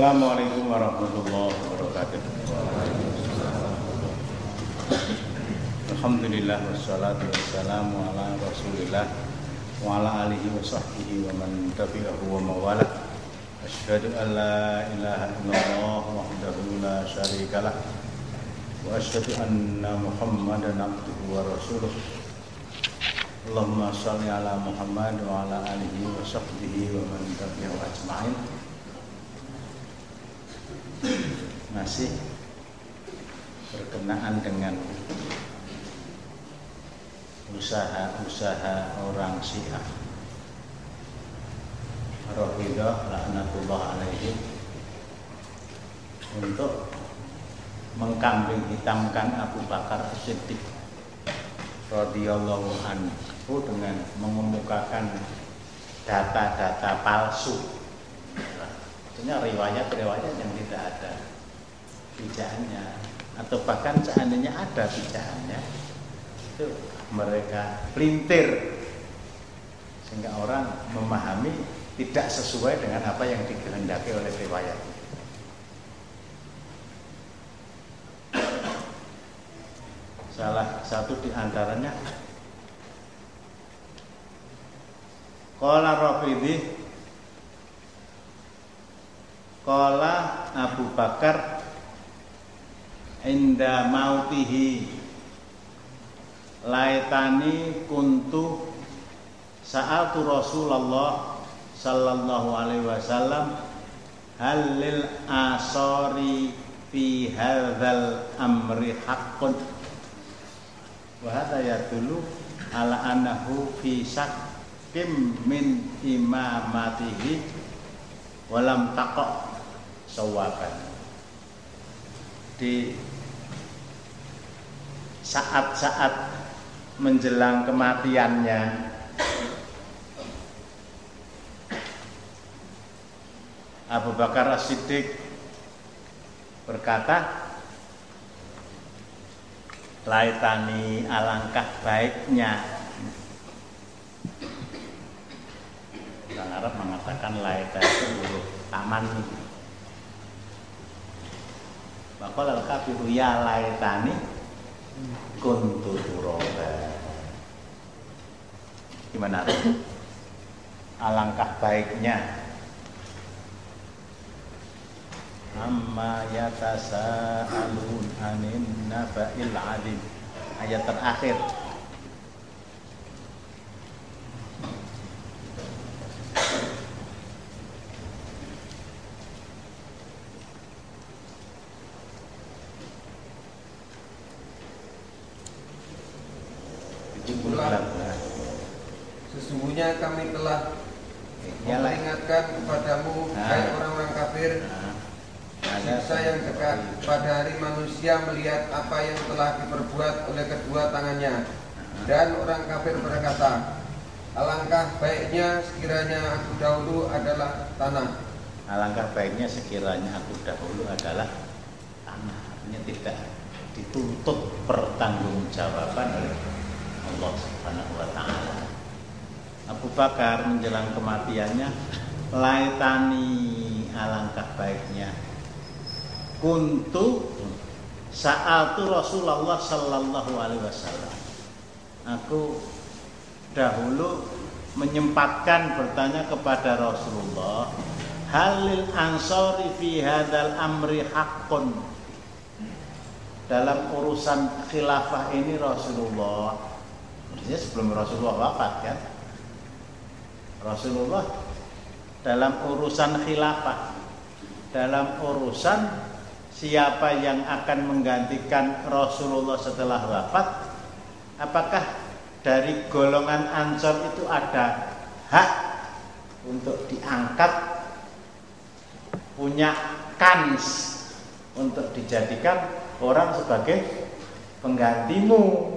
Assalamualaikum warahmatullahi wabarakatuh. Alhamdulillah wassalatu wassalamu ala Rasulillah wa ala alihi wa sahbihi wa man tabi'ahu wa mawala. Asyhadu an la ilaha illallah wahdahu la syarikalah wa asyhadu anna Muhammadan abduhu wa rasuluh. Allahumma shalli ala Muhammad wa ala alihi wa sahbihi wa man tabi'ahu ajma'in. Masih berkenaan dengan usaha-usaha orang Syiah Rafidah laknatullah alaihi untuk mengkambing hitamkan Abu Bakar Siddiq radhiyallahu anhu dengan mengemukakan data-data palsu. Artinya riwayat-riwayat yang tidak ada pijaannya atau bahkan seandainya ada pijaannya itu mereka pelintir sehingga orang memahami tidak sesuai dengan apa yang dikehendaki oleh riwayat. Salah satu di antaranya Qala Rafidhi Qala Abu Bakar Inda mautihi. Laitani kuntu Sa'atu Rasulullah Sallallahu alaihi wasallam Halil asori Fi hadzal amri haqqun? Wahada ya dulu Ala anahu fi sakim min imamatihi Walam takok sawaban Di saat-saat menjelang kematiannya Abu Bakar As-Siddiq berkata Laitani alangkah baiknya. Orang Arab mengatakan laita itu taman Bakal al-kafiru ya laitani kuntu turoba Gimana? Alangkah baiknya. Amma yatasaalun anin naba'il adim ayat terakhir Sesungguhnya kami telah Ya, lah. memperingatkan kepadamu Nah. hai orang-orang kafir Nah, Siksa yang dekat pada hari manusia melihat apa yang telah diperbuat oleh kedua tangannya Dan orang kafir berkata Alangkah baiknya sekiranya aku dahulu adalah tanah Alangkah baiknya sekiranya aku dahulu adalah tanah Artinya tidak dituntut pertanggungjawaban oleh Allah Subhanahu wa taala. Abu Bakar menjelang kematiannya laitani alangkah baiknya kuntu sa'atu Rasulullah sallallahu alaihi wasallam. Aku dahulu menyempatkan bertanya kepada Rasulullah halil ansori fi hadal amri haqqun? Dalam urusan khilafah ini Rasulullah maksudnya sebelum Rasulullah wafat kan? Rasulullah dalam urusan khilafah dalam urusan siapa yang akan menggantikan Rasulullah setelah wafat apakah dari golongan ansor itu ada hak untuk diangkat punya kans untuk dijadikan orang sebagai penggantimu?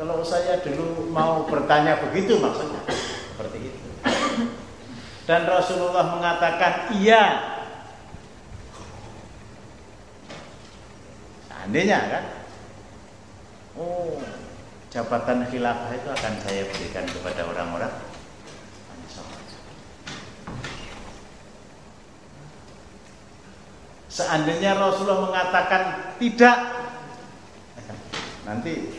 Kalau saya dulu mau bertanya begitu maksudnya seperti itu. Dan Rasulullah mengatakan iya Andainya kan, oh jabatan khilafah itu akan saya berikan kepada orang-orang. Seandainya Rasulullah mengatakan tidak, nanti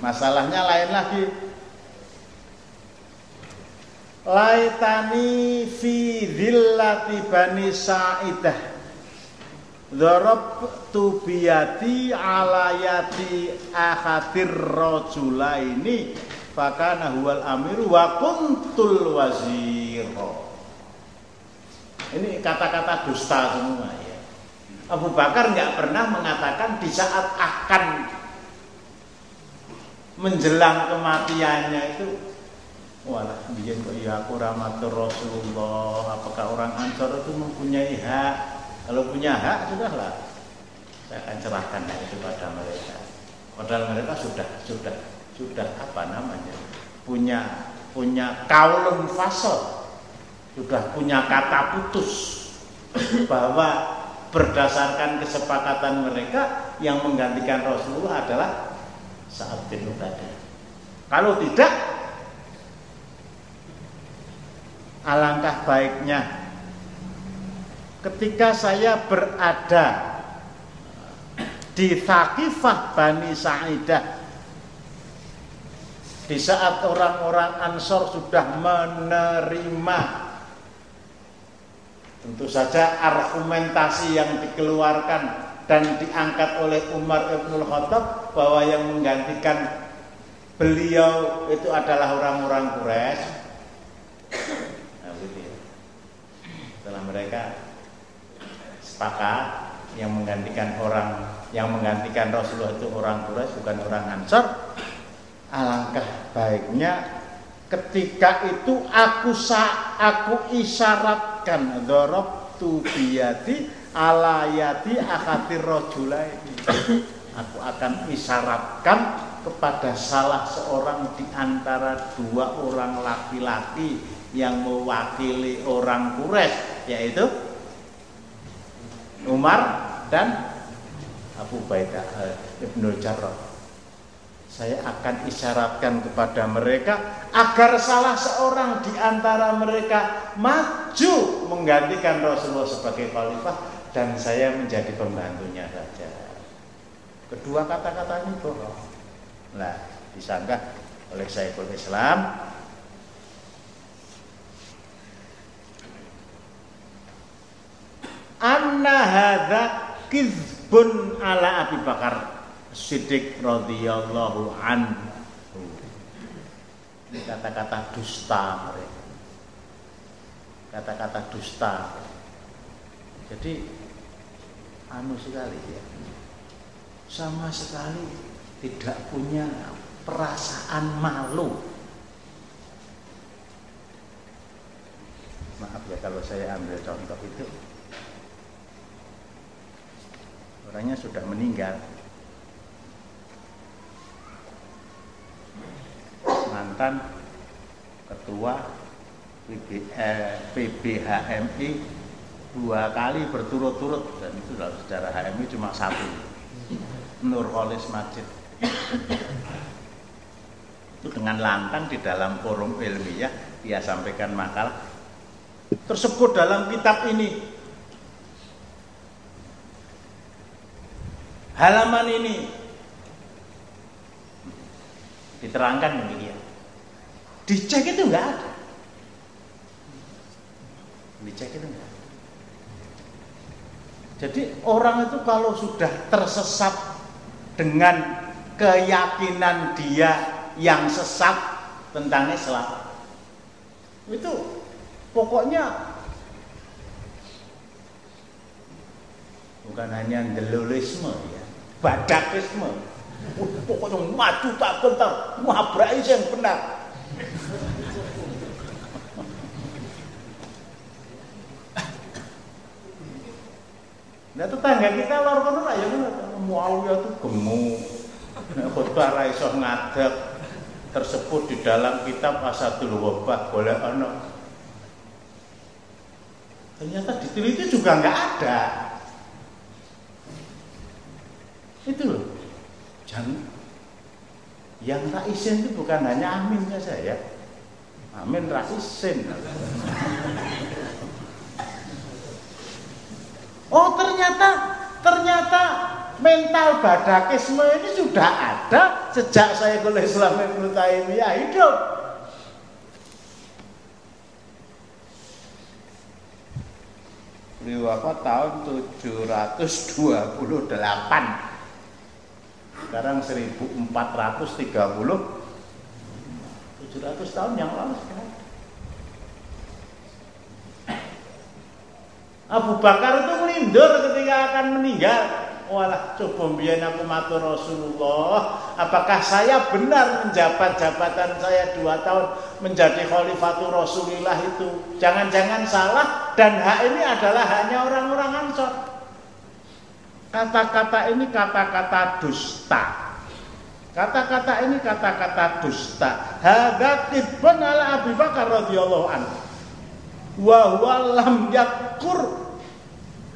masalahnya lain lagi. Laitani fi dhillati bani sa'idah tu biyati alayati ahadir rojulaini Fakana huwal amiru wa kuntul waziro Ini kata-kata dusta semua ya. Abu Bakar nggak pernah mengatakan di saat akan menjelang kematiannya itu Walah, bikin kok ya aku Rasulullah Apakah orang Ansor itu mempunyai hak Kalau punya hak, sudahlah. Saya akan cerahkan itu pada mereka. Padahal mereka sudah sudah sudah apa namanya? Punya punya kaulun fasal sudah punya kata putus. Bahwa berdasarkan kesepakatan mereka yang menggantikan Rasulullah adalah saat bin Ubadah. Kalau tidak alangkah baiknya ketika saya berada di Thaqifah Bani Sa'idah di saat orang-orang Ansor sudah menerima tentu saja argumentasi yang dikeluarkan dan diangkat oleh Umar Ibn Khattab bahwa yang menggantikan beliau itu adalah orang-orang Quraisy. Nah, gitu ya. Setelah mereka sepakat yang menggantikan orang yang menggantikan Rasulullah itu orang Quraisy bukan orang Ansor, alangkah baiknya ketika itu aku sa aku isyaratkan dorob tu biyati alayati akhatir rojula ini aku akan isyaratkan kepada salah seorang di antara dua orang laki-laki yang mewakili orang Quraisy yaitu Umar dan Abu Baidah eh, Ibnu Jarrah saya akan isyaratkan kepada mereka agar salah seorang di antara mereka maju menggantikan Rasulullah sebagai khalifah dan saya menjadi pembantunya saja. Kedua kata-kata ini bohong. Nah, disangka oleh Syekhul Islam anna hadza kizbun ala Abi Bakar Siddiq radhiyallahu anhu. Ini kata-kata dusta mereka. Kata-kata dusta. Jadi anu sekali ya. Sama sekali tidak punya perasaan malu. Maaf ya kalau saya ambil contoh itu. Orangnya sudah meninggal, mantan ketua PBHMI eh, dua kali berturut-turut dan itu dalam sejarah HMI cuma satu Nur Kholis Majid itu dengan lantang di dalam forum ilmiah dia sampaikan makalah tersebut dalam kitab ini halaman ini diterangkan demikian Dicek itu enggak ada. Dicek itu enggak ada. Jadi orang itu kalau sudah tersesat dengan keyakinan dia yang sesat tentang Islam itu pokoknya bukan hanya delulisme ya badakisme pokoknya maju tak bentar mabrai yang benar Nah tetangga kita luar kono lah ya Muawiyah itu gemuk. Khutbah ra iso ngadeg tersebut di dalam kitab Asadul Wabah boleh ono. Ternyata diteliti juga nggak ada. Itu loh. Jangan yang raisin itu bukan hanya amin saja ya. Amin raisin. Oh ternyata ternyata mental badakisme ini sudah ada sejak saya kuliah Islam Ibnu Taimiyah hidup. Beliau wafat tahun 728. Sekarang 1430 700 tahun yang lalu sekarang. Abu Bakar itu melindur ketika akan meninggal. Walah coba biar aku matur Rasulullah Apakah saya benar menjabat jabatan saya dua tahun Menjadi khalifatul Rasulullah itu Jangan-jangan salah Dan hak ini adalah haknya orang-orang Ansor Kata-kata ini kata-kata dusta Kata-kata ini kata-kata dusta Hadha kibban ala Abu Bakar radhiyallahu anhu Wa huwa lam yakur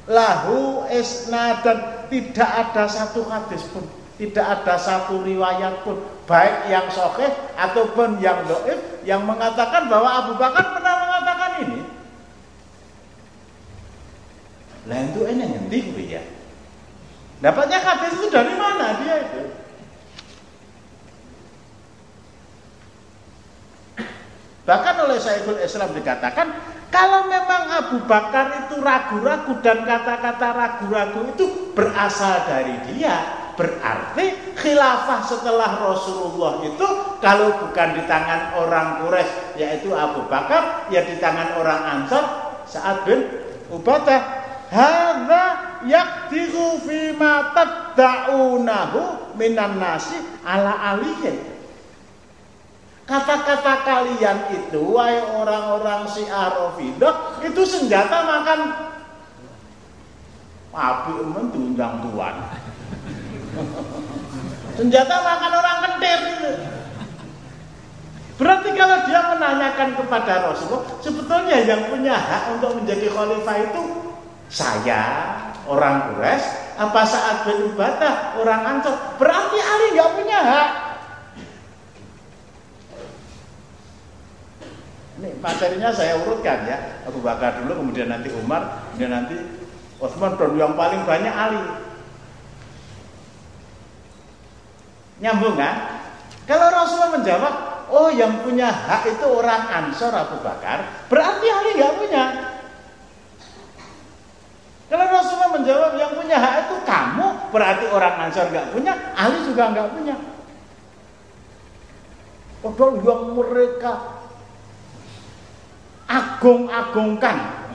lahu isnadan tidak ada satu hadis pun, tidak ada satu riwayat pun, baik yang sahih ataupun yang doif yang mengatakan bahwa Abu Bakar pernah mengatakan ini. Lah itu ini ngendi ya? Dapatnya hadis itu dari mana dia itu? Bahkan oleh Syekhul Islam dikatakan kalau memang Abu Bakar itu ragu-ragu dan kata-kata ragu-ragu itu berasal dari dia, berarti khilafah setelah Rasulullah itu kalau bukan di tangan orang Quraisy yaitu Abu Bakar, ya di tangan orang Ansar saat bin Ubadah. Hadza yaktiru fi ma tad'unahu minan nasi ala aliyin Kata-kata kalian itu, wahai orang-orang si Arafidah, itu senjata makan api umum diundang tuan. senjata makan orang kentir. Berarti kalau dia menanyakan kepada Rasulullah, sebetulnya yang punya hak untuk menjadi khalifah itu saya, orang Quraisy, apa saat bin Ubadah, orang Ansor. Berarti Ali nggak punya hak. Ini materinya saya urutkan ya. Abu Bakar dulu, kemudian nanti Umar, kemudian nanti Utsman dan yang paling banyak Ali. Nyambung kan? Kalau Rasulullah menjawab, oh yang punya hak itu orang Ansor Abu Bakar, berarti Ali nggak punya. Kalau Rasulullah menjawab yang punya hak itu kamu, berarti orang Ansor nggak punya, Ali juga nggak punya. Padahal yang mereka agung-agungkan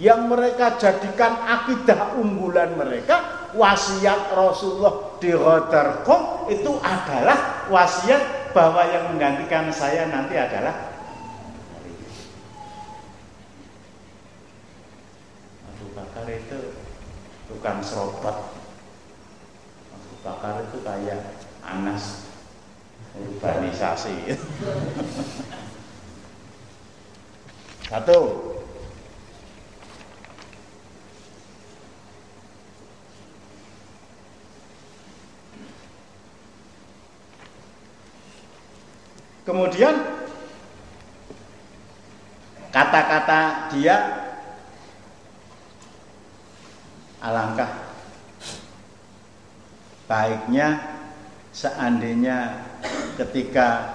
yang mereka jadikan akidah unggulan mereka wasiat Rasulullah di Rotterdam itu adalah wasiat bahwa yang menggantikan saya nanti adalah Abu Bakar itu bukan serobot Abu Bakar itu kayak Anas urbanisasi Satu. Kemudian kata-kata dia alangkah baiknya seandainya ketika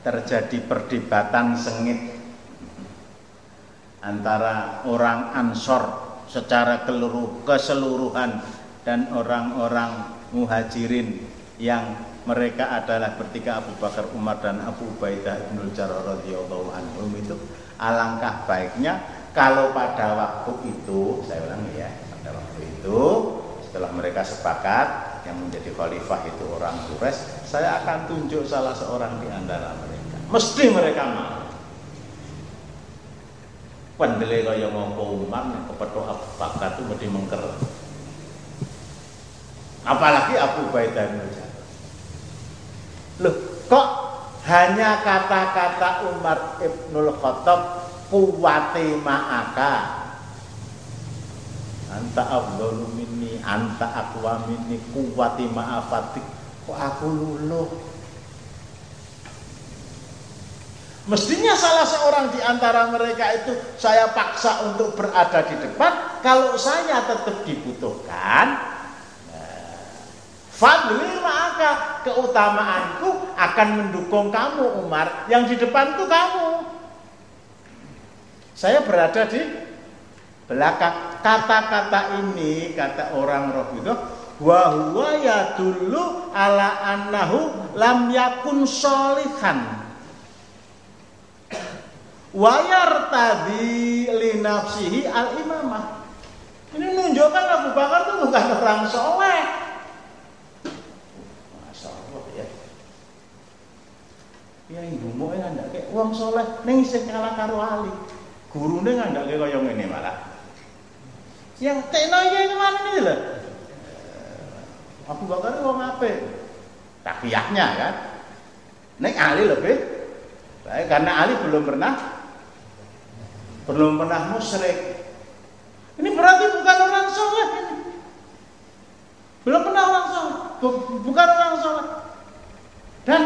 terjadi perdebatan sengit antara orang Ansor secara keseluruhan dan orang-orang muhajirin yang mereka adalah bertiga Abu Bakar Umar dan Abu Ubaidah bin Jarrah radhiyallahu anhum itu alangkah baiknya. Kalau pada waktu itu saya ulang ya itu setelah mereka sepakat yang menjadi khalifah itu orang Quraisy saya akan tunjuk salah seorang di antara mereka. Mesti mereka mau. Pendele kaya ngopo Umar kepethuk Abu Bakar itu mesti mengker. Apalagi Abu Ubaidah bin Loh, kok hanya kata-kata Umar Ibnul Khattab kuwate ma'aka anta afdalu minni anta aqwa minni kuwati ma'afatik kok aku luluh Mestinya salah seorang di antara mereka itu saya paksa untuk berada di depan kalau saya tetap dibutuhkan, Fadli maka keutamaanku akan mendukung kamu Umar. Yang di depan itu kamu. Saya berada di belakang. Kata-kata ini kata orang roh itu wa huwa yadullu ala annahu lam yakun solihan. Wayar tadi linafsihi al imamah. Ini menunjukkan Abu Bakar itu bukan orang soleh. Ya ibu mau nggak kayak uang soleh, neng isih kalah karo ali. Gurune ngandake kaya ngene malah. Yang tekno ini mana nih lah? Abu Bakar wong apik. Takiyahnya kan. Neng Ali lebih baik karena Ali belum pernah belum pernah musyrik. Ini berarti bukan orang soleh ini. Belum pernah orang soleh, bukan orang soleh. Dan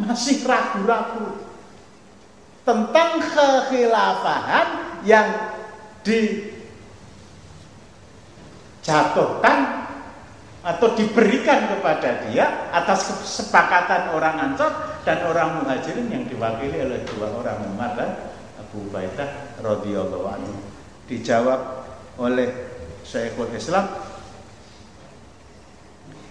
masih ragu-ragu tentang kekhilafahan yang dijatuhkan atau diberikan kepada dia atas kesepakatan orang Ansor dan orang Muhajirin yang diwakili oleh dua orang Umar dan Abu Ubaidah radhiyallahu anhu. Dijawab oleh Syekhul Islam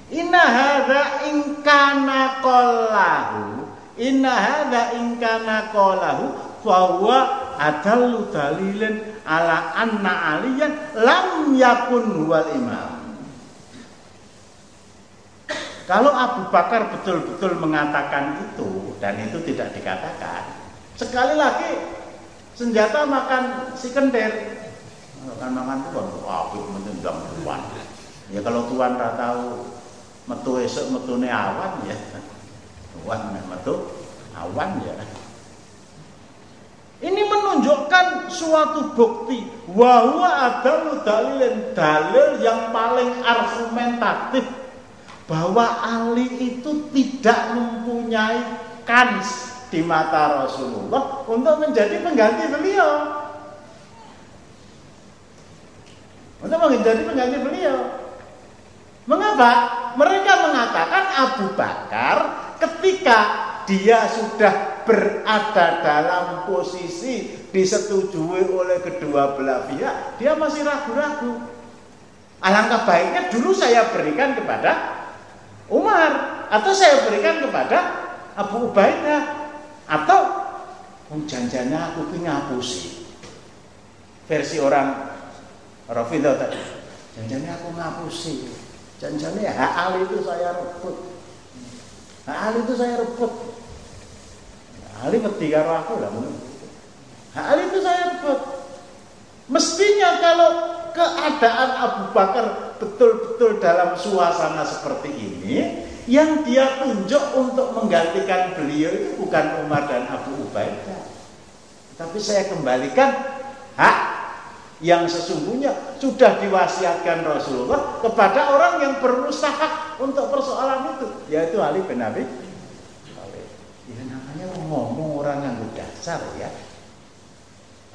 Inna hadza in kana qallahu Inna hadza in kana qalahu fa huwa adallu dalilin ala anna aliyan lam yakun huwal imam. Kalau Abu Bakar betul-betul mengatakan itu dan itu tidak dikatakan, sekali lagi senjata makan si kender, makan makan tuan, wah, menendang tuan. Ya kalau tuan tak tahu metu esok metune awan ya. Awan metu awan ya ini menunjukkan suatu bukti bahwa ada dalil dalil yang paling argumentatif bahwa Ali itu tidak mempunyai kans di mata Rasulullah untuk menjadi pengganti beliau. Untuk menjadi pengganti beliau. Mengapa? Mereka mengatakan Abu Bakar ketika dia sudah berada dalam posisi disetujui oleh kedua belah pihak, dia masih ragu-ragu. Alangkah baiknya dulu saya berikan kepada Umar atau saya berikan kepada Abu Ubaidah atau oh, janjanya aku ngapusi versi orang Rafidah tadi janjanya aku ngapusi Janjane hak itu saya rebut. Hak itu saya rebut. Ali ngerti karo aku lah Hak Ali itu saya rebut. Mestinya kalau keadaan Abu Bakar betul-betul dalam suasana seperti ini, yang dia tunjuk untuk menggantikan beliau itu bukan Umar dan Abu Ubaidah. Tapi saya kembalikan hak yang sesungguhnya sudah diwasiatkan Rasulullah kepada orang yang berusaha untuk persoalan itu yaitu Ali bin Abi Ya namanya ngomong orang yang dasar ya.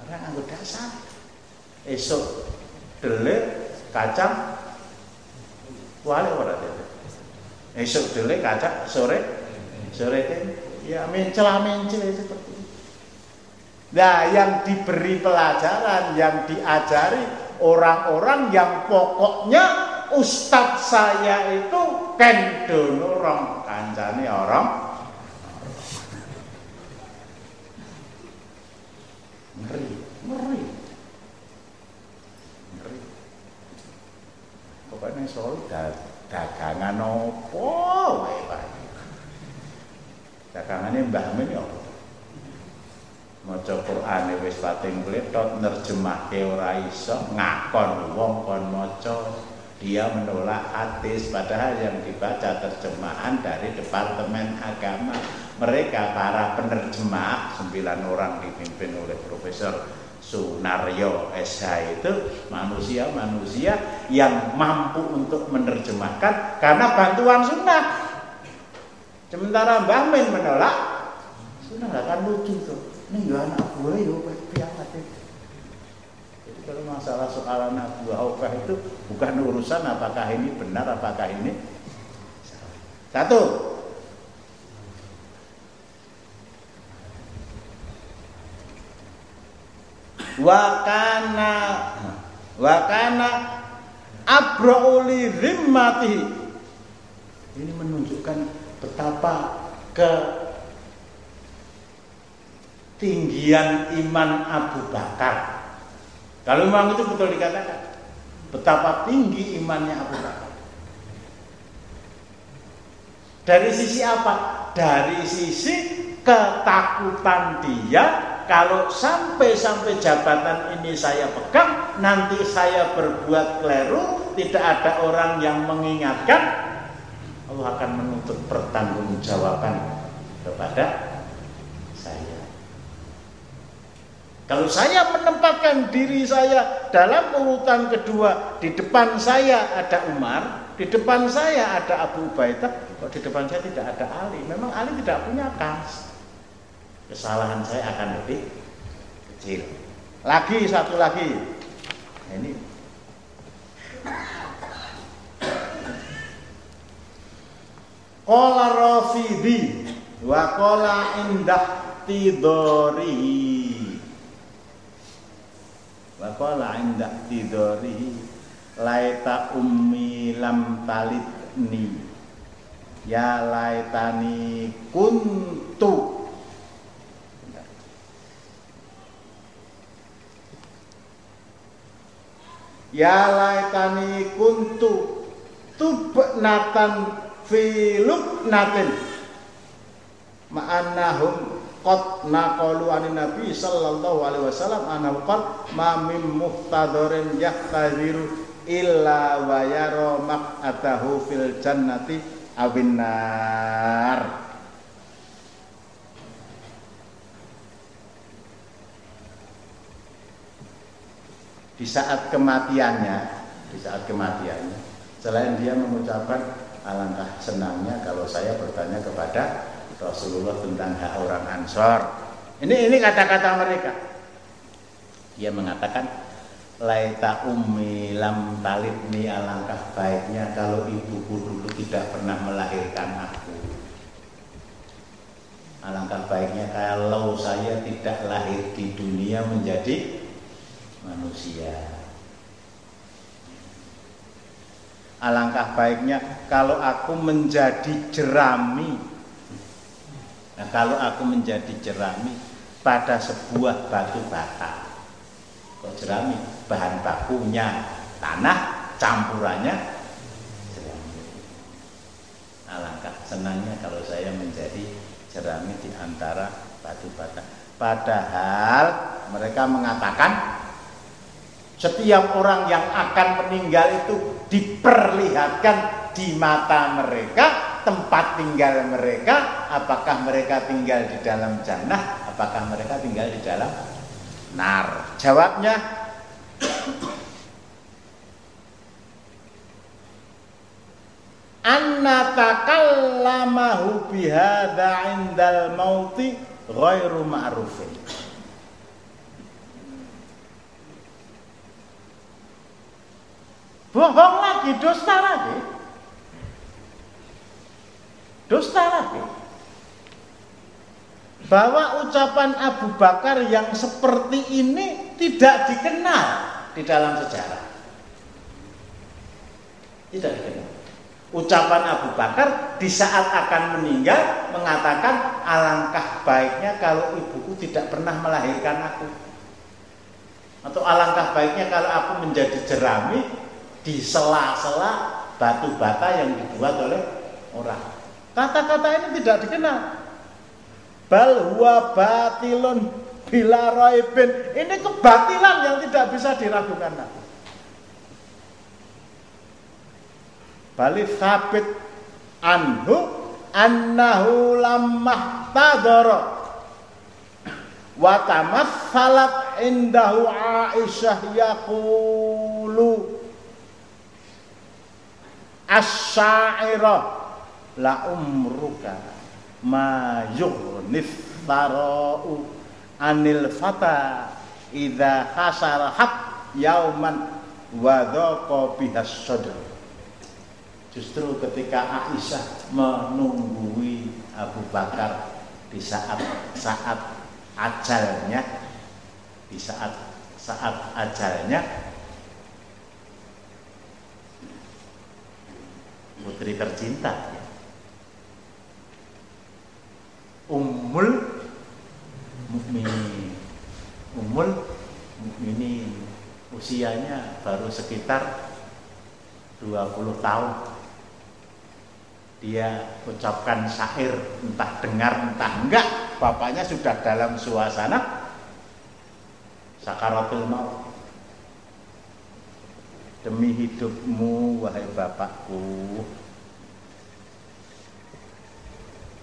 Orang yang dasar. Esok dele kacang wale ora. Esok dele kacang sore sore ya mencela mencela seperti Nah, yang diberi pelajaran, yang diajari orang-orang yang pokoknya ustadz saya itu kendono orang kancane orang ngeri, ngeri, ngeri. Pokoknya soal dagangan opo, dagangannya mbah ini apa? maca Quran wis pating kletot nerjemahke ora iso ngakon wong kon maca dia menolak hadis padahal yang dibaca terjemahan dari Departemen Agama. Mereka para penerjemah sembilan orang dipimpin oleh Profesor Sunaryo SH itu manusia-manusia yang mampu untuk menerjemahkan karena bantuan sunnah. Sementara Mbah Min menolak. Sunnah kan lucu tuh. Ini anak gue. Jadi kalau masalah soal anak buah itu bukan urusan apakah ini benar apakah ini satu. Wakana wakana abrauli rimmati ini menunjukkan betapa ke tinggian iman Abu Bakar kalau memang itu betul dikatakan betapa tinggi imannya Abu Bakar. Dari sisi apa? Dari sisi ketakutan dia kalau sampai-sampai jabatan ini saya pegang, nanti saya berbuat keliru, tidak ada orang yang mengingatkan, Allah akan menuntut pertanggungjawaban kepada saya. Kalau saya menempatkan diri saya dalam urutan kedua, di depan saya ada Umar, di depan saya ada Abu Ubaidah, kok di depan saya tidak ada Ali? Memang Ali tidak punya kans kesalahan saya akan lebih kecil. Lagi satu lagi. Nah, ini Qala Rafidi wa qala indah tidori wa qala indah tidori laita ummi lam talitni ya laitani kuntu. Ya laitani kuntu. Tubnatan fi lubnatin. Ma'annahum qad naqalu anin nabi sallallahu alaihi wasallam annahu qala ma min muhtadharin yahtadhiru illa wa yara maq'atahu fil jannati awin nar. Di saat kematiannya, di saat kematiannya, selain dia mengucapkan alangkah senangnya kalau saya bertanya kepada Rasulullah tentang hak orang Ansor. Ini ini kata-kata mereka. Dia mengatakan laita ummi lam talibni alangkah baiknya kalau ibuku dulu tidak pernah melahirkan aku. Alangkah baiknya kalau saya tidak lahir di dunia menjadi manusia. Alangkah baiknya kalau aku menjadi jerami. Nah, kalau aku menjadi jerami pada sebuah batu bata. Kok jerami? Bahan bakunya tanah, campurannya jerami. Alangkah senangnya kalau saya menjadi jerami di antara batu bata. Padahal mereka mengatakan setiap orang yang akan meninggal itu diperlihatkan di mata mereka tempat tinggal mereka apakah mereka tinggal di dalam jannah apakah mereka tinggal di dalam nar jawabnya anna takallamahu bihadza indal mauti ghairu ma'rufin Bohong lagi, dosa lagi. Dosa lagi. Bahwa ucapan Abu Bakar yang seperti ini tidak dikenal di dalam sejarah. Tidak dikenal. Ucapan Abu Bakar di saat akan meninggal mengatakan alangkah baiknya kalau ibuku tidak pernah melahirkan aku. Atau alangkah baiknya kalau aku menjadi jerami di sela-sela batu bata yang dibuat oleh orang. Kata-kata ini tidak dikenal. Bal huwa batilun bila raibin. Ini kebatilan yang tidak bisa diragukan lagi. Bali sabit anhu annahu lamah tadara wa tamassalat indahu Aisyah yaqulu asyaira la umruka ma yughnif tarau anil fata idza hasara haq yauman wadhaqa bihas sadr. Justru ketika Aisyah menunggui Abu Bakar di saat saat ajalnya di saat saat ajalnya putri tercinta Ummul Mukminin. Ummul Mukminin. Usianya baru sekitar 20 tahun. Dia ucapkan syair entah dengar entah enggak. Bapaknya sudah dalam suasana sakaratul maut. Demi hidupmu wahai bapakku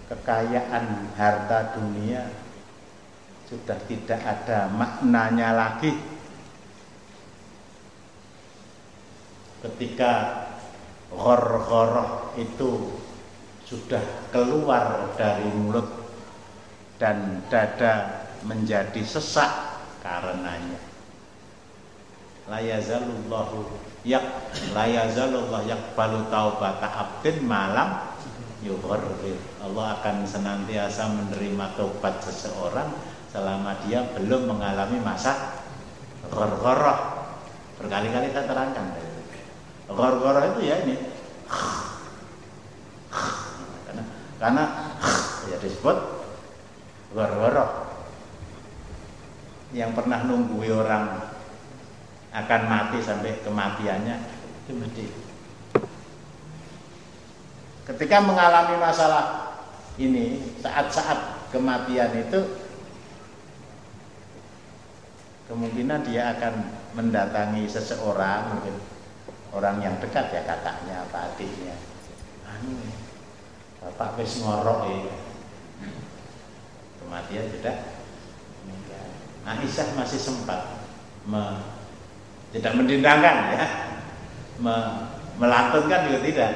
kekayaan harta dunia sudah tidak ada maknanya lagi. Ketika ghor-ghoroh itu sudah keluar dari mulut dan dada menjadi sesak karenanya. Layazalullahu yak layazalullah yakbalu taubata abdin malam yughorrir Allah akan senantiasa menerima taubat seseorang selama dia belum mengalami masa ghor-ghoroh. Berkali-kali saya terangkan. Ghor-ghoroh itu ya ini. Karena ya disebut goro yang pernah nunggui orang akan mati sampai kematiannya itu mesti ketika mengalami masalah ini saat-saat kematian itu kemungkinan dia akan mendatangi seseorang mungkin orang yang dekat ya kakaknya apa adiknya. Anu Bapak wis ngorok ya. Kematian sudah Aisyah masih sempat me, tidak mendindangkan ya, me, melantunkan juga tidak,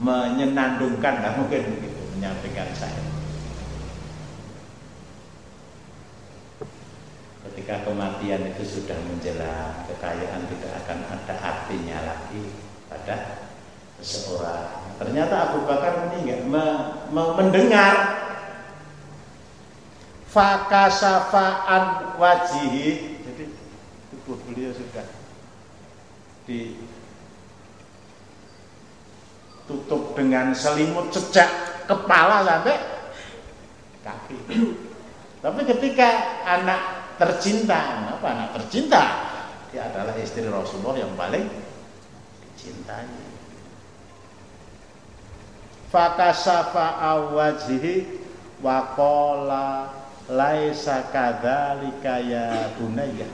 menyenandungkan nggak mungkin begitu menyampaikan saya. Ketika kematian itu sudah menjelang, kekayaan tidak akan ada artinya lagi pada seseorang. Ternyata Abu Bakar meninggal, me, me, mendengar fakasafaan wajihi. Jadi tubuh beliau sudah ditutup dengan selimut sejak kepala sampai kaki. Tapi ketika anak tercinta, apa anak tercinta? Dia adalah istri Rasulullah yang paling dicintai fakasafa awajhi wa qala laisa kadzalika ya bunayya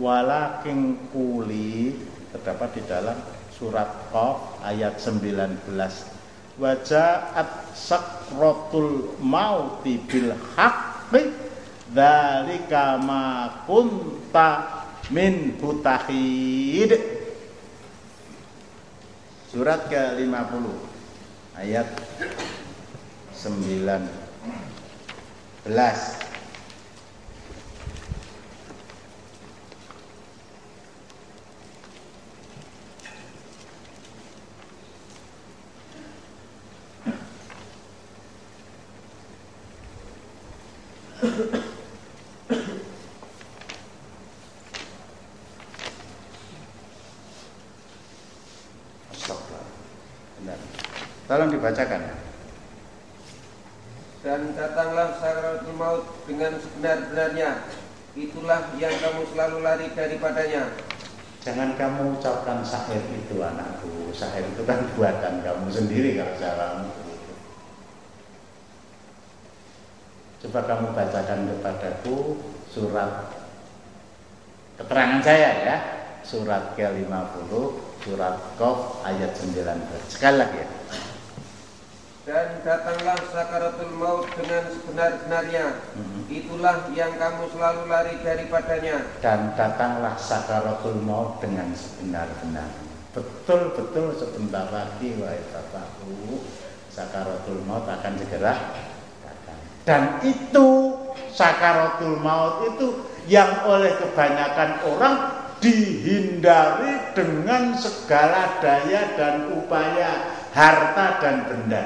walakin kuli terdapat di dalam surat Qaf ayat 19 wajaat sakratul mauti bil haqqi dzalika ma kunta min hutahid surat ke-50 ayat 19 Tolong dibacakan. Dan datanglah sakratul maut dengan sebenar-benarnya. Itulah yang kamu selalu lari daripadanya. Jangan kamu ucapkan syair itu anakku. Syair itu kan buatan kamu sendiri kalau cara Coba kamu bacakan kepadaku surat keterangan saya ya. Surat ke-50, surat Qaf ayat 19. Sekali lagi ya dan datanglah sakaratul maut dengan sebenar-benarnya hmm. itulah yang kamu selalu lari daripadanya dan datanglah sakaratul maut dengan sebenar-benar betul-betul sebentar lagi wahai bapakku sakaratul maut akan segera dan itu sakaratul maut itu yang oleh kebanyakan orang dihindari dengan segala daya dan upaya harta dan benda.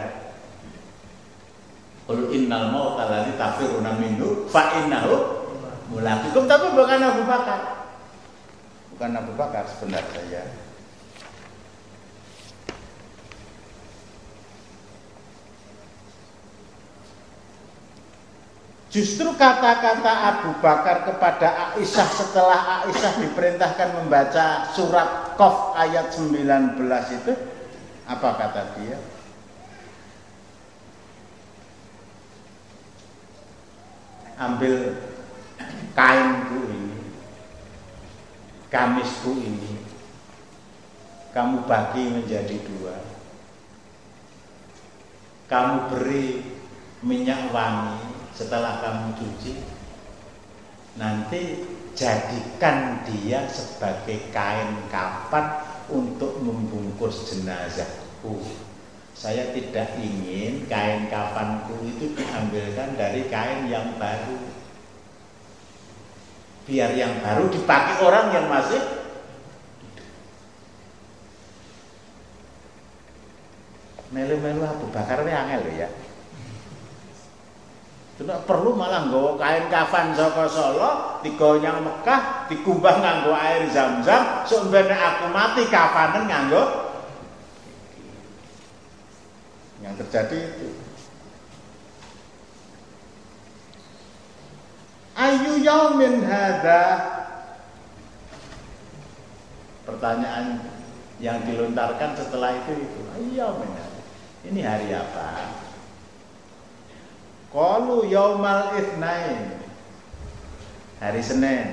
Qul innal mauta allazi tafiruna minhu fa innahu mulaqikum tapi bukan Abu Bakar. Bukan Abu Bakar sebenarnya. Justru kata-kata Abu Bakar kepada Aisyah setelah Aisyah diperintahkan membaca surat Qaf ayat 19 itu apa kata dia? Ambil kainku ini, kamisku ini, kamu bagi menjadi dua. Kamu beri minyak wangi setelah kamu cuci nanti jadikan dia sebagai kain kapan untuk membungkus jenazahku saya tidak ingin kain kafanku itu diambilkan dari kain yang baru. Biar yang baru dipakai orang yang masih melu-melu Abu Bakar ini angel ya tidak perlu malah nggawa kain kafan saka Solo, digonyang Mekah, dikumbah nganggo air Zam-zam, sumbene aku mati kafanen nganggo yang terjadi itu. Ayu yaumin hada Pertanyaan yang dilontarkan setelah itu itu Ayu yaumin Ini hari apa? Qalu yaumal itsnain. Hari Senin.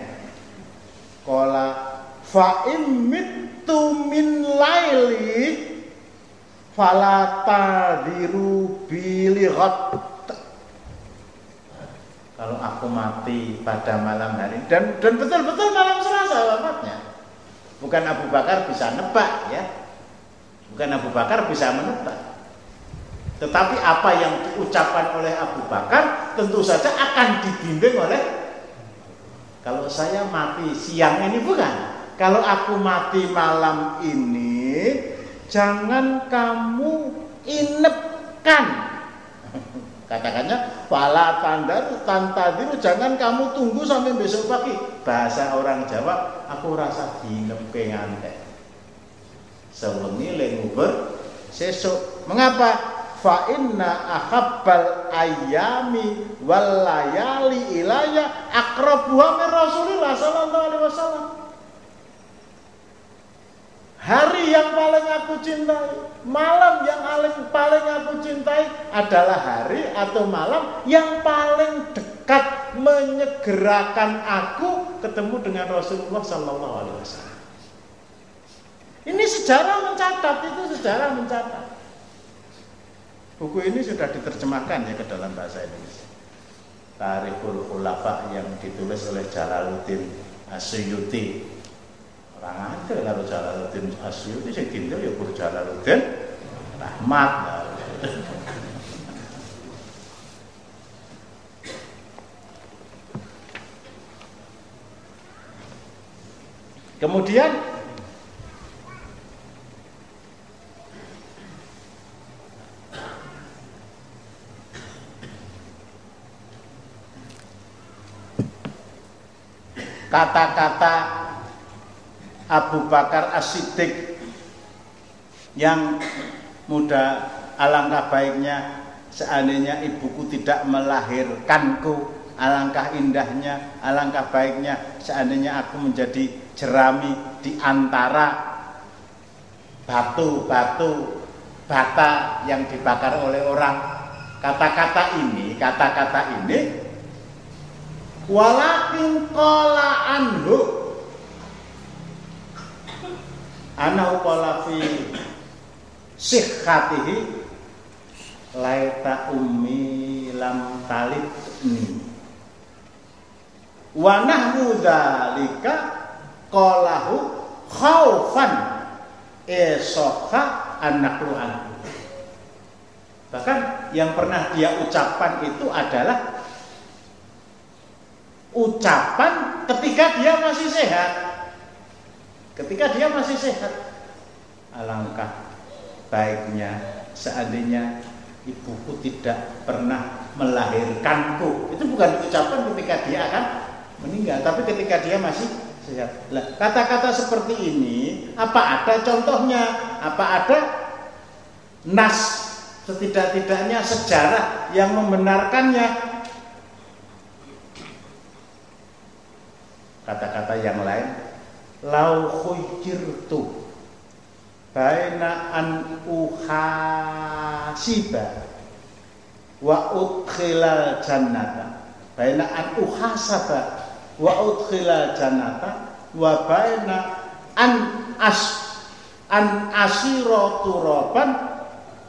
Qala fa in mittu min laili fala tadiru bilighat. Kalau aku mati pada malam hari dan dan betul-betul malam Selasa wafatnya. Bukan Abu Bakar bisa nebak ya. Bukan Abu Bakar bisa menebak. Tetapi apa yang diucapkan oleh Abu Bakar tentu saja akan dibimbing oleh kalau saya mati siang ini bukan. Kalau aku mati malam ini jangan kamu inepkan. Katakannya pala tanda tantadiru jangan kamu tunggu sampai besok pagi. Bahasa orang Jawa aku rasa dinepke ngantek. Sewengi lenguber sesuk. Mengapa? Fa inna ahabbal ayami wal layali ilaya akrabuha min Rasulillah sallallahu alaihi wasallam. Hari yang paling aku cintai, malam yang paling aku cintai adalah hari atau malam yang paling dekat menyegerakan aku ketemu dengan Rasulullah sallallahu alaihi wasallam. Ini sejarah mencatat, itu sejarah mencatat. Buku ini sudah diterjemahkan ya ke dalam bahasa Indonesia. Tarikhul Khulafa yang ditulis oleh Jalaluddin Asyuti. Orang ada kalau Jalaluddin Asyuti saya kintil ya Guru Jalaluddin Rahmat. Kemudian kata-kata Abu Bakar As-Siddiq yang muda alangkah baiknya seandainya ibuku tidak melahirkanku alangkah indahnya alangkah baiknya seandainya aku menjadi jerami di antara batu-batu bata yang dibakar oleh orang. Kata-kata ini kata-kata ini walakin qala anhu. Ana qala fi sihhatihi laita ummi lam talidni wa nahwu dzalika qalahu khaufan esokha anakru anhu. Bahkan yang pernah dia ucapkan itu adalah ucapan ketika dia masih sehat. Ketika dia masih sehat. Alangkah baiknya seandainya ibuku tidak pernah melahirkanku. Itu bukan ucapan ketika dia akan meninggal, tapi ketika dia masih sehat. kata-kata seperti ini apa ada contohnya? Apa ada nas setidak-tidaknya sejarah yang membenarkannya kata-kata yang lain lau khujirtu baina an uhasiba wa udkhilal jannata. Baina an uhasaba wa udkhilal jannata wa baina an as an asiro turaban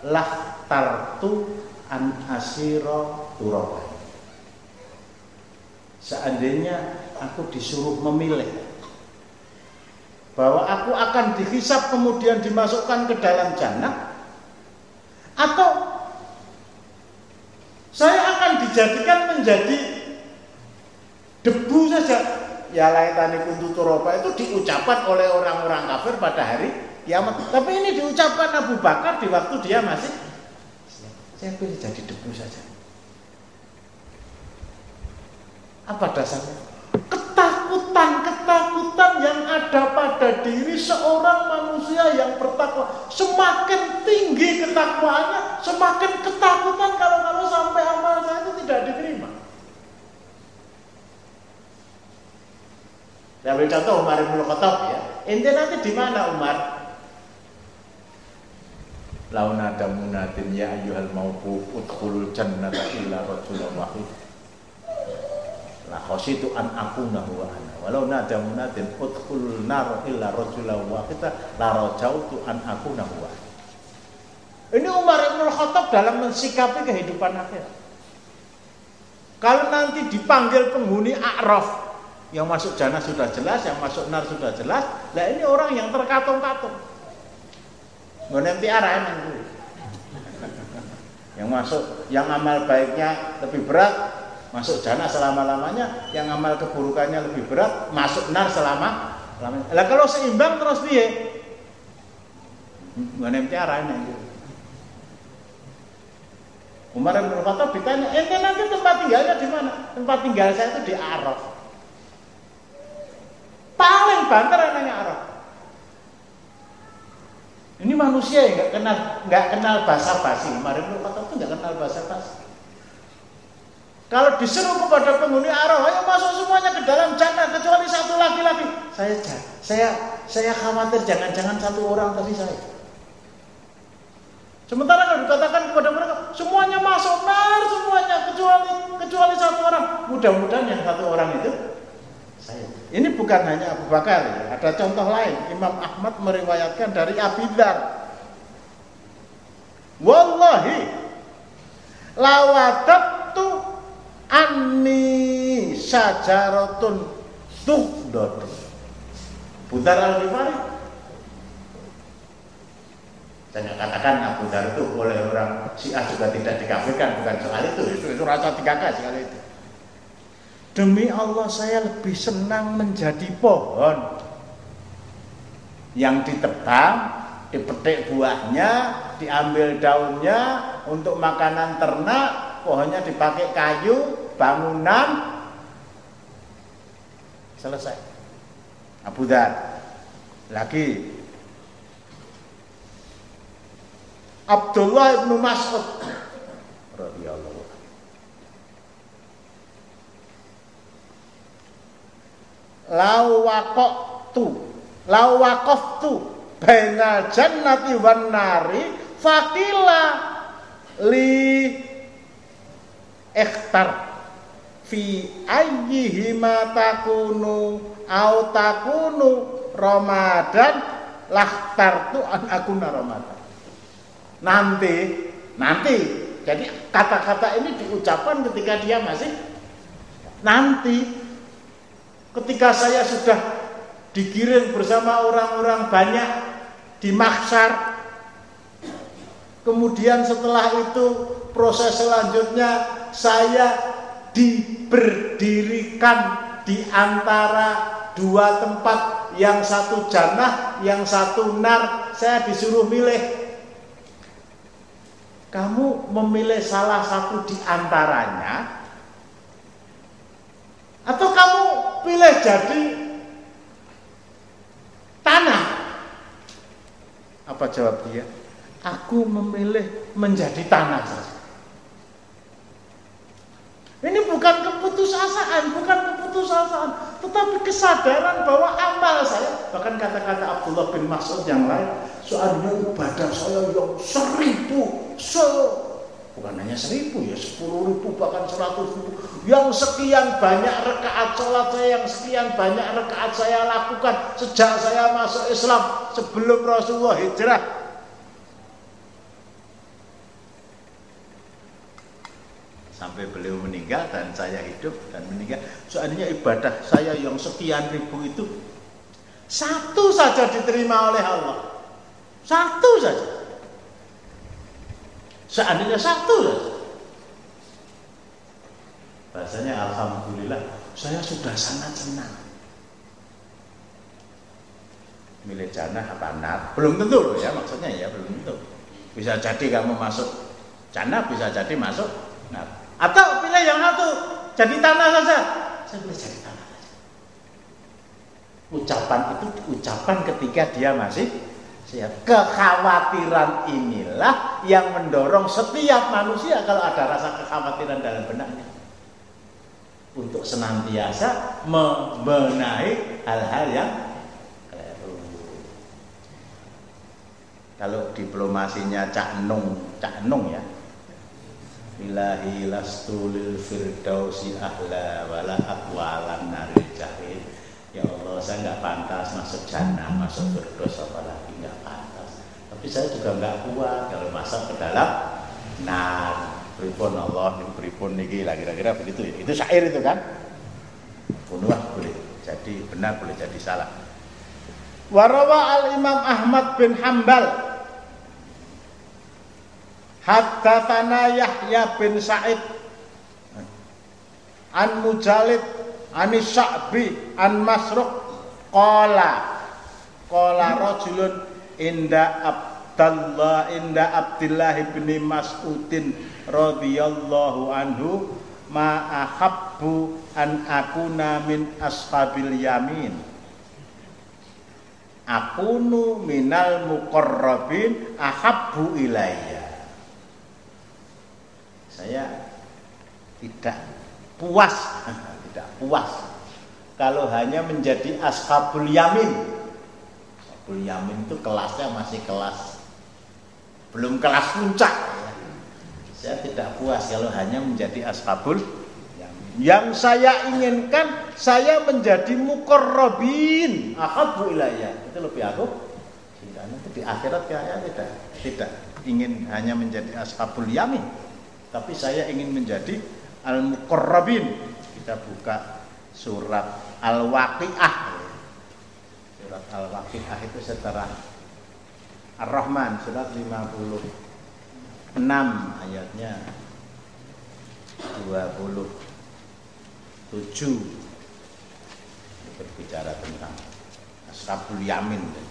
lah tartu an asiro turaban seandainya aku disuruh memilih bahwa aku akan dihisap kemudian dimasukkan ke dalam jannah atau saya akan dijadikan menjadi debu saja. Ya laitani kuntu turoba itu diucapkan oleh orang-orang kafir pada hari kiamat. Tapi ini diucapkan Abu Bakar di waktu dia masih saya pilih jadi debu saja. Apa dasarnya ketakutan-ketakutan yang ada pada diri seorang manusia yang bertakwa. Semakin tinggi ketakwaannya, semakin ketakutan kalau-kalau sampai amal saya itu tidak diterima. Saya beri contoh Umar bin Khattab ya. Inti nanti di mana Umar? Launa ada munatin ya ayyuhal maubu udkhulul jannata illa rajulan wahid La khasitu an akuna huwa ana. Walau nada munadin udkhulul nar illa rajulan wahida la rajautu an akuna huwa. Ini Umar Ibn Khattab dalam mensikapi kehidupan akhirat. Kalau nanti dipanggil penghuni A'raf yang masuk jannah sudah jelas, yang masuk nar sudah jelas, lah ini orang yang terkatung-katung. Nanti arah Yang masuk, yang amal baiknya lebih berat, masuk jannah selama-lamanya, yang amal keburukannya lebih berat, masuk nar selama lamanya. Lah kalau seimbang terus piye? Ngene arahnya gitu. Umar bin Khattab ditanya, ente nanti tempat tinggalnya di mana? Tempat tinggal saya itu di Araf. Paling banter anaknya Araf. Ini manusia yang nggak kenal nggak kenal bahasa basi. Umar bin Khattab itu nggak kenal bahasa basi. Kalau disuruh kepada penghuni arah, ayo masuk semuanya ke dalam jannah kecuali satu laki-laki. Saya saya saya khawatir jangan-jangan satu orang tadi saya. Sementara kalau dikatakan kepada mereka semuanya masuk nar semuanya kecuali kecuali satu orang. Mudah-mudahan yang satu orang itu saya. Ini bukan hanya Abu Bakar, ada contoh lain. Imam Ahmad meriwayatkan dari Abidar. Wallahi lawadat anni sajaratun tuhdad Budar al-Ghifari saya katakan Abu Dhar itu oleh orang Syiah juga tidak dikafirkan bukan soal itu. Itu, itu rasa tiga sekali itu. Demi Allah saya lebih senang menjadi pohon. Yang ditebang dipetik buahnya diambil daunnya untuk makanan ternak pohonnya dipakai kayu, bangunan, selesai. Abu Dhar. Lagi. Abdullah ibnu Mas'ud radhiyallahu Lau tu, lau tu, bainal jannati wan nari fakila li ikhtar fi ayyihima takunu au takunu Ramadan tu an akuna Ramadan. Nanti, nanti. Jadi kata-kata ini diucapkan ketika dia masih nanti ketika saya sudah digiring bersama orang-orang banyak di maksar kemudian setelah itu proses selanjutnya saya diberdirikan di antara dua tempat yang satu jannah, yang satu nar, saya disuruh milih. Kamu memilih salah satu di antaranya atau kamu pilih jadi tanah? Apa jawab dia? Aku memilih menjadi tanah saja. Ini bukan keputusasaan, bukan keputusasaan, tetapi kesadaran bahwa amal saya, bahkan kata-kata Abdullah bin Mas'ud yang lain, soalnya ibadah saya yang seribu, se bukan hanya seribu ya, sepuluh ribu bahkan seratus ribu, yang sekian banyak rekaat sholat saya, yang sekian banyak rekaat saya lakukan sejak saya masuk Islam sebelum Rasulullah hijrah sampai beliau meninggal dan saya hidup dan meninggal. Soalnya ibadah saya yang sekian ribu itu satu saja diterima oleh Allah. Satu saja. Seandainya satu saja. Bahasanya Alhamdulillah saya sudah sangat senang. Milih jannah apa nar? Belum tentu loh ya maksudnya ya belum tentu. Bisa jadi kamu masuk jannah, bisa jadi masuk nar. Atau pilih yang satu, jadi tanah saja. Saya pilih jadi tanah saja. Ucapan itu ucapan ketika dia masih siap. Kekhawatiran inilah yang mendorong setiap manusia kalau ada rasa kekhawatiran dalam benaknya. Untuk senantiasa membenahi hal-hal yang. Kalau diplomasinya Cak Nung, Cak Nung ya, Ilahi lastu lil firdausi ahla wala akwalan naril jahil. Ya Allah saya nggak pantas masuk jannah masuk firdaus apalagi nggak pantas. Tapi saya juga nggak kuat kalau masuk ke dalam nar. Pripun Allah ini pripun niki lagi kira-kira begitu ya. Itu syair itu kan? Bunuh boleh jadi benar boleh jadi salah. Warawa al Imam Ahmad bin Hambal Haddatsana Yahya bin Sa'id An Mujalid An Sya'bi An Masruq Qala Qala rajulun inda Abdullah inda Abdullah bin Mas'udin radhiyallahu anhu ma ahabbu an akuna min ashabil yamin. Akunu minal muqarrabin ahabbu ilayya saya tidak puas, tidak puas kalau hanya menjadi ashabul yamin. Ashabul yamin itu kelasnya masih kelas belum kelas puncak. Saya tidak puas kalau hanya menjadi ashabul yamin. Yang saya inginkan saya menjadi mukorrobin, ahabu ilayah. Itu lebih aku. Di akhirat kaya tidak tidak ingin hanya menjadi ashabul yamin tapi saya ingin menjadi al-muqarrabin. Kita buka surat Al-Waqiah. Surat Al-Waqiah itu setelah Ar-Rahman surat 56 ayatnya 27 berbicara tentang Ashabul Yamin.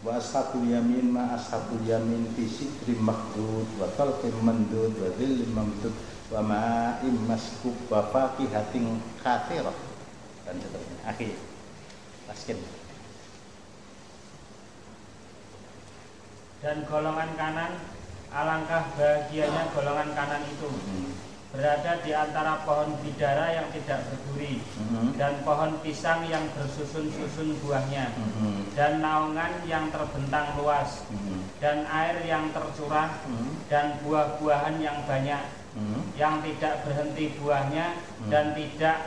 Wa ashabul yamin ma ashabul yamin fi sidri makhdud wa talqin mandud wa dhillin mamdud wa ma'im maskub wa faqihatin kathirah dan seterusnya. Akhir. Paskin dan golongan kanan alangkah bahagianya golongan kanan itu. Hmm berada di antara pohon bidara yang tidak berduri mm-hmm. dan pohon pisang yang bersusun-susun buahnya mm-hmm. dan naungan yang terbentang luas mm-hmm. dan air yang tercurah mm-hmm. dan buah-buahan yang banyak mm-hmm. yang tidak berhenti buahnya mm-hmm. dan tidak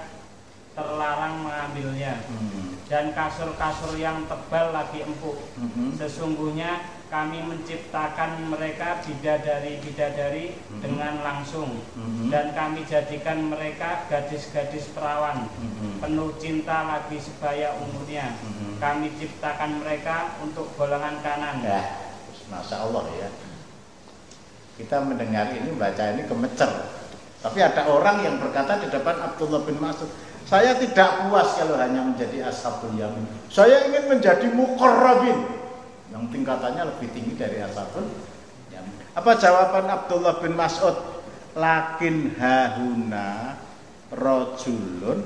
terlarang mengambilnya mm-hmm. dan kasur-kasur yang tebal lagi empuk mm-hmm. sesungguhnya kami menciptakan mereka bidadari-bidadari Mhm. dengan langsung Mhm. dan kami jadikan mereka gadis-gadis perawan Mhm. penuh cinta lagi sebaya umurnya. Mhm. Kami ciptakan mereka untuk golongan kanan. Ya, masya Allah ya. Kita mendengar ini, baca ini kemecer. Tapi ada orang yang berkata di depan Abdullah bin Mas'ud, saya tidak puas kalau hanya menjadi ashabul yamin. Saya ingin menjadi muqarrabin. Yang tingkatannya lebih tinggi dari ashabul yamin. Apa jawaban Abdullah bin Mas'ud? Lakin hahuna rojulun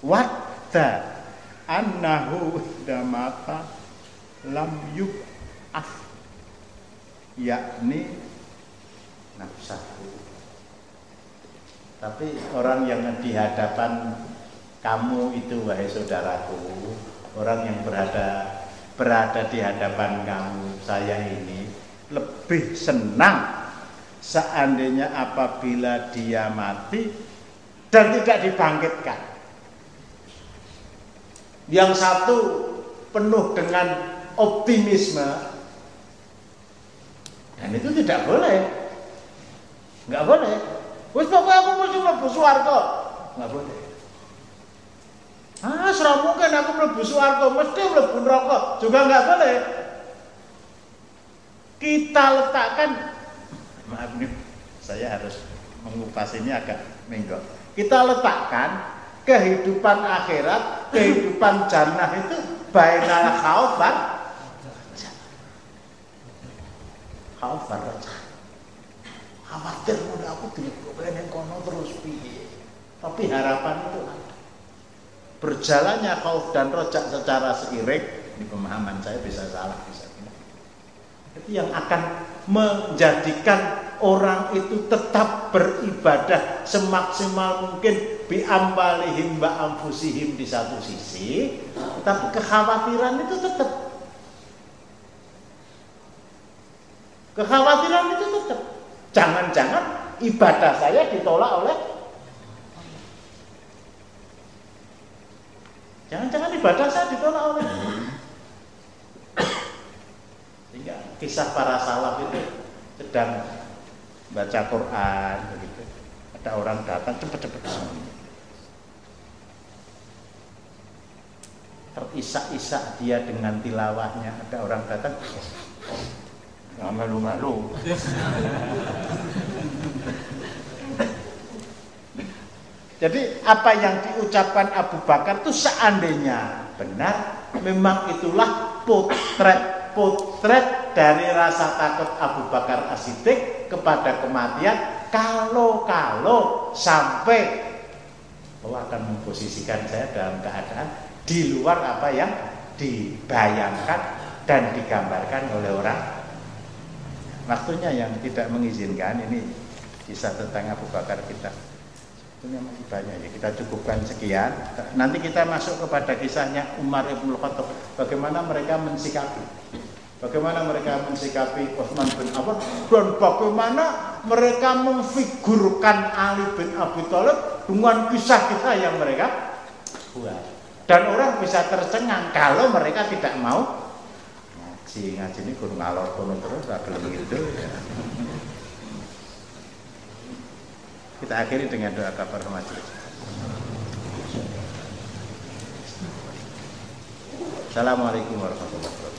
wadda annahu damata lam yub'af yakni nafsahu tapi orang yang di hadapan kamu itu wahai saudaraku orang yang berada berada di hadapan kamu saya ini lebih senang seandainya apabila dia mati dan tidak dibangkitkan. Yang satu penuh dengan optimisme dan itu tidak boleh. Nggak boleh. Wis pokoknya aku mesti mlebu swarga. Nggak boleh ah serah mungkin aku mlebu swarga mesti mlebu neraka. Juga nggak boleh. Kita letakkan. Maaf nih saya harus mengupas ini agak menggok. Kita letakkan kehidupan akhirat kehidupan jannah itu bainal khauf dan khauf dan raja khawatir udah aku dilebokkan yang kono terus piye? Tapi harapan itu ada berjalannya khauf dan rojak secara seiring ini pemahaman saya bisa salah bisa itu yang akan menjadikan orang itu tetap beribadah semaksimal mungkin bi ambalihim ba amfusihim di satu sisi tapi kekhawatiran itu tetap. Kekhawatiran itu tetap. Jangan-jangan ibadah saya ditolak oleh jangan-jangan ibadah saya ditolak oleh sehingga kisah para salaf itu sedang baca Quran begitu. Ada orang datang cepet-cepet sembunyi terisak-isak dia dengan tilawahnya. Ada orang datang malu-malu jadi apa yang diucapkan Abu Bakar itu seandainya benar memang itulah potret potret dari rasa takut Abu Bakar As-Siddiq kepada kematian kalau-kalau sampai Allah akan memposisikan saya dalam keadaan di luar apa yang dibayangkan dan digambarkan oleh orang. Waktunya yang tidak mengizinkan ini kisah tentang Abu Bakar kita sebetulnya masih banyak. Ya kita cukupkan sekian. Nanti kita masuk kepada kisahnya Umar ibn Khattab. Bagaimana mereka mensikapi? Bagaimana mereka mensikapi Utsman bin Affan? Dan bagaimana mereka memfigurkan Ali bin Abi Thalib dengan kisah-kisah yang mereka buat. Dan orang bisa tercengang kalau mereka tidak mau ngaji. Ngaji ini kurang ngalor terus gak gelem gitu ya. Kita akhiri dengan doa kabar majelis Assalamualaikum warahmatullahi wabarakatuh